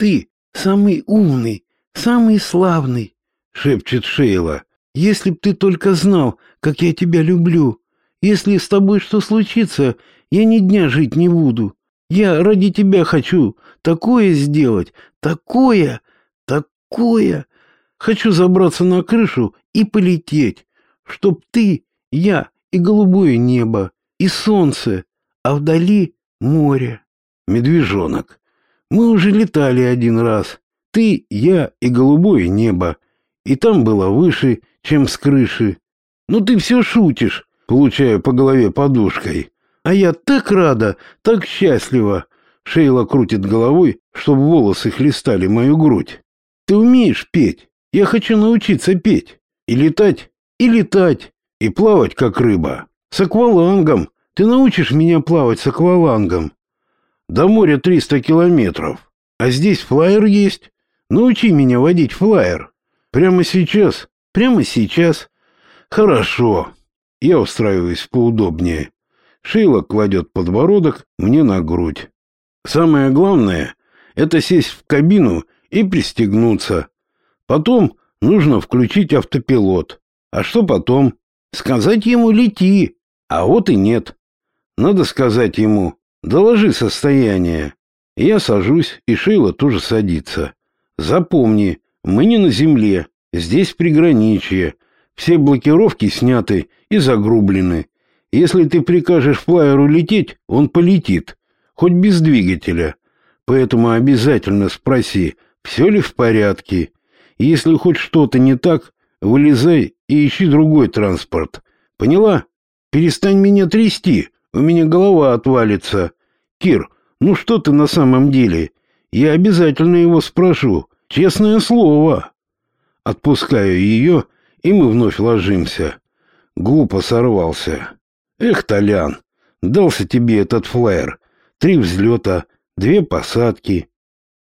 Ты самый умный, самый славный, шепчет Шейла. Если б ты только знал, как я тебя люблю. Если с тобой что случится, я ни дня жить не буду. Я ради тебя хочу такое сделать, такое, такое. Хочу забраться на крышу и полететь, чтоб ты, я и голубое небо, и солнце, а вдали море. Медвежонок, мы уже летали один раз. Ты, я и голубое небо. И там было выше, чем с крыши. Ну ты все шутишь, получая по голове подушкой. А я так рада, так счастлива. Шейла крутит головой, чтобы волосы хлестали мою грудь. Ты умеешь петь? Я хочу научиться петь. И летать, и летать, и плавать, как рыба. С аквалангом. Ты научишь меня плавать с аквалангом? До моря 300 километров. А здесь флайер есть. Научи меня водить флайер. Прямо сейчас? Прямо сейчас? Хорошо. Я устраиваюсь поудобнее. Шейла кладет подбородок мне на грудь. Самое главное — это сесть в кабину и пристегнуться. Потом нужно включить автопилот. А что потом? Сказать ему «лети», а вот и нет. Надо сказать ему Доложи состояние. Я сажусь, и Шейла тоже садится. Запомни, мы не на земле, здесь приграничье. Все блокировки сняты и загрублены. Если ты прикажешь флайеру лететь, он полетит, хоть без двигателя. Поэтому обязательно спроси, все ли в порядке. Если хоть что-то не так, вылезай и ищи другой транспорт. Поняла? Перестань меня трясти, у меня голова отвалится. Кир, ну что ты на самом деле? Я обязательно его спрошу. Честное слово. Отпускаю ее, и мы вновь ложимся. Глупо сорвался. Эх, Толян, дался тебе этот флайер. Три взлета, две посадки.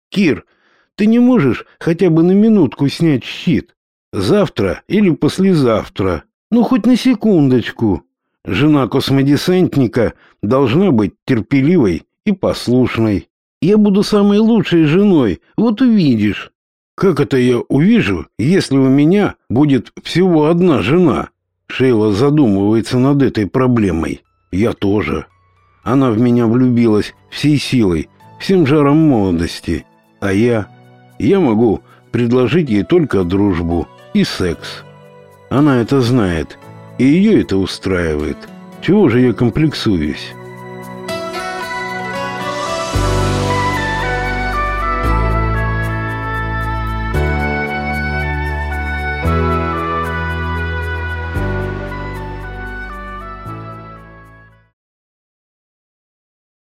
Кир, ты не можешь хотя бы на минутку снять щит? Завтра или послезавтра? Ну, хоть на секундочку. Жена космодесантника должна быть терпеливой и послушной. Я буду самой лучшей женой, вот увидишь. Как это я увижу, если у меня будет всего одна жена? Шейла задумывается над этой проблемой. Я тоже. Она в меня влюбилась всей силой, всем жаром молодости. А я... Я могу предложить ей только дружбу и секс. Она это знает и ее это устраивает. Чего же я комплексуюсь?